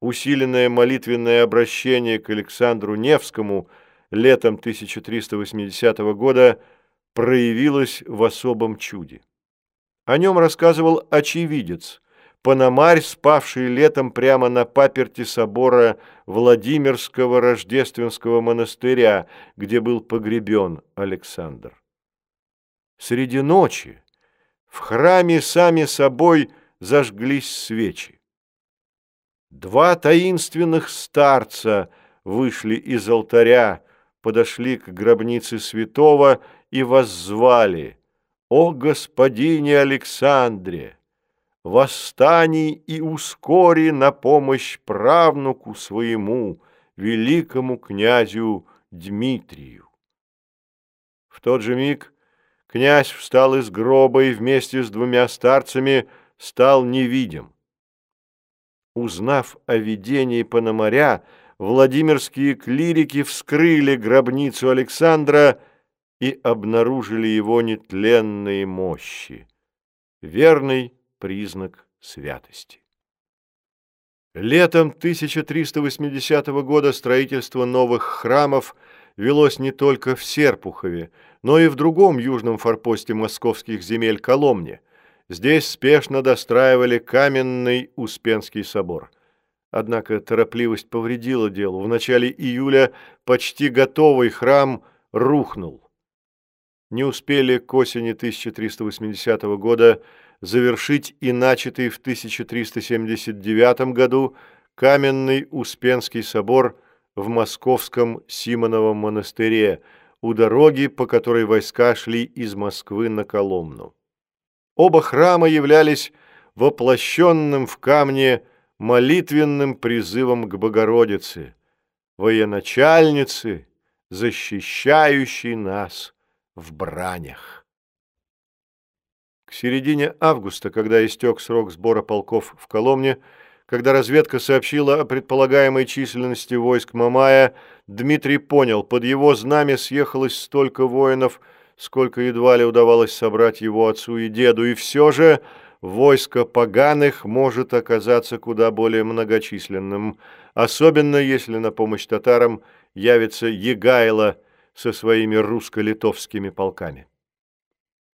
Усиленное молитвенное обращение к Александру Невскому летом 1380 года проявилось в особом чуде. О нем рассказывал очевидец, Пономарь, спавший летом прямо на паперти собора Владимирского рождественского монастыря, где был погребен Александр. Среди ночи в храме сами собой зажглись свечи. Два таинственных старца вышли из алтаря, подошли к гробнице святого и воззвали «О господине Александре!» восстаний и ускори на помощь правнуку своему, великому князю Дмитрию. В тот же миг князь встал из гроба и вместе с двумя старцами стал невидим. Узнав о видении Пономаря, владимирские клирики вскрыли гробницу Александра и обнаружили его нетленные мощи. Верный признак святости. Летом 1380 года строительство новых храмов велось не только в Серпухове, но и в другом южном форпосте московских земель Коломне. Здесь спешно достраивали каменный Успенский собор. Однако торопливость повредила делу. В начале июля почти готовый храм рухнул. Не успели к осени 1380 года завершить и начатый в 1379 году каменный Успенский собор в московском Симоновом монастыре у дороги, по которой войска шли из Москвы на Коломну. Оба храма являлись воплощенным в камне молитвенным призывом к Богородице, военачальнице, защищающей нас в бранях. К середине августа, когда истек срок сбора полков в Коломне, когда разведка сообщила о предполагаемой численности войск Мамая, Дмитрий понял, под его знамя съехалось столько воинов, сколько едва ли удавалось собрать его отцу и деду, и все же войско поганых может оказаться куда более многочисленным, особенно если на помощь татарам явится Егайло со своими русско-литовскими полками.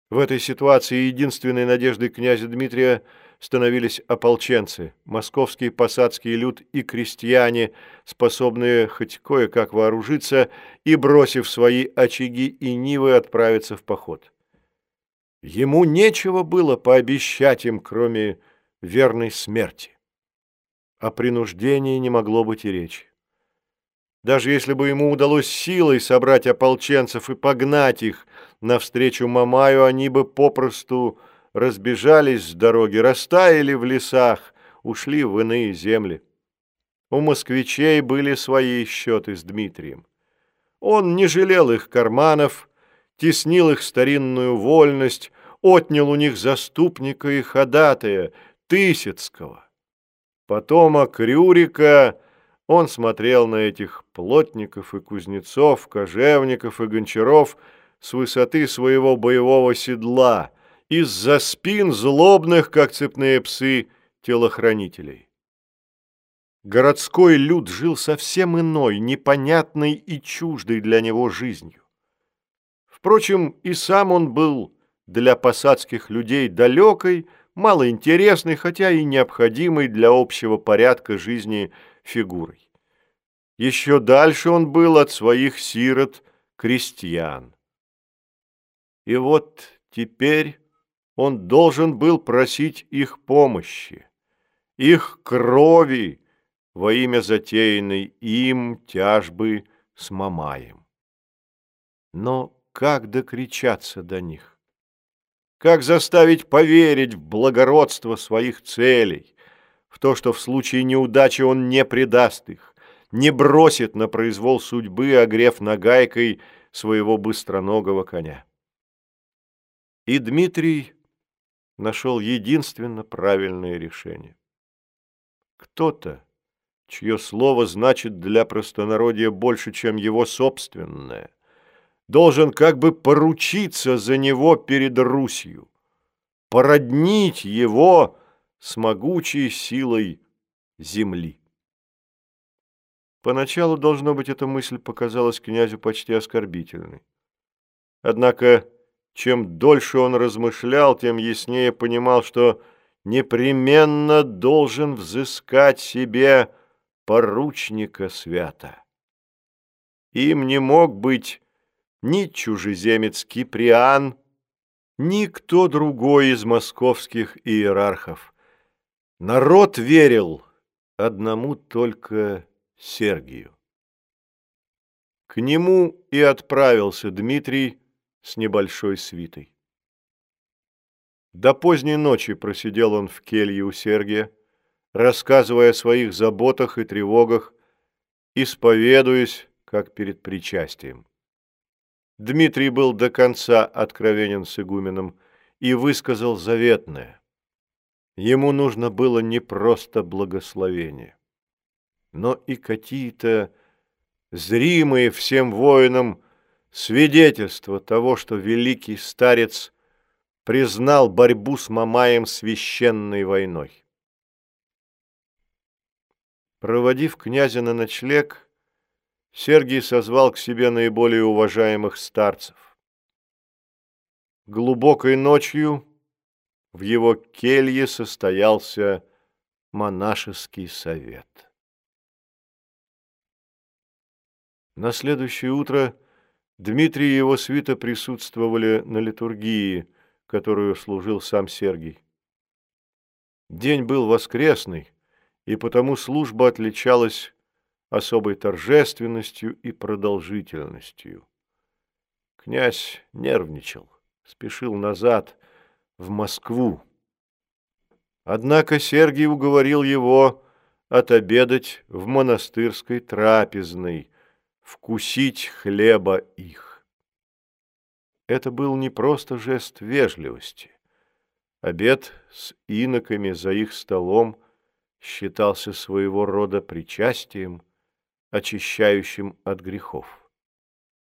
В этой ситуации единственной надеждой князя Дмитрия становились ополченцы, московский посадский люд и крестьяне, способные хоть кое-как вооружиться и, бросив свои очаги и нивы, отправиться в поход. Ему нечего было пообещать им, кроме верной смерти. О принуждении не могло быть и речи. Даже если бы ему удалось силой собрать ополченцев и погнать их навстречу Мамаю, они бы попросту разбежались с дороги, растаяли в лесах, ушли в иные земли. У москвичей были свои счеты с Дмитрием. Он не жалел их карманов, теснил их старинную вольность, отнял у них заступника и ходатая, Тысяцкого. Потомок Рюрика он смотрел на этих плотников и кузнецов, кожевников и гончаров с высоты своего боевого седла, из-за спин злобных, как цепные псы, телохранителей. Городской люд жил совсем иной, непонятной и чуждой для него жизнью. Впрочем, и сам он был для посадских людей далекой, малоинтересной, хотя и необходимой для общего порядка жизни фигурой. Еще дальше он был от своих сирот крестьян. И вот теперь он должен был просить их помощи, их крови во имя затеянной им тяжбы с Мамаем. Но как докричаться до них? Как заставить поверить в благородство своих целей? В то, что в случае неудачи он не предаст их, не бросит на произвол судьбы, огрев нагайкой своего быстроногого коня. И Дмитрий нашел единственно правильное решение. Кто-то, чье слово значит для простонародья больше, чем его собственное, должен как бы поручиться за него перед Русью, породнить его с могучей силой земли. Поначалу, должно быть, эта мысль показалась князю почти оскорбительной. Однако, чем дольше он размышлял, тем яснее понимал, что непременно должен взыскать себе поручника свята. Им не мог быть ни чужеземец Киприан, ни кто другой из московских иерархов. Народ верил одному только Сергию. К нему и отправился Дмитрий с небольшой свитой. До поздней ночи просидел он в келье у Сергия, рассказывая о своих заботах и тревогах, исповедуясь, как перед причастием. Дмитрий был до конца откровенен с игуменом и высказал заветное. Ему нужно было не просто благословение, но и какие-то зримые всем воинам свидетельства того, что великий старец признал борьбу с Мамаем священной войной. Проводив князя на ночлег, Сергий созвал к себе наиболее уважаемых старцев. Глубокой ночью в его келье состоялся монашеский совет. На следующее утро Дмитрий и его свита присутствовали на литургии, которую служил сам Сергий. День был воскресный, и потому служба отличалась особой торжественностью и продолжительностью. Князь нервничал, спешил назад, в Москву. Однако Сергий уговорил его отобедать в монастырской трапезной, вкусить хлеба их. Это был не просто жест вежливости. Обед с иноками за их столом считался своего рода причастием, очищающим от грехов.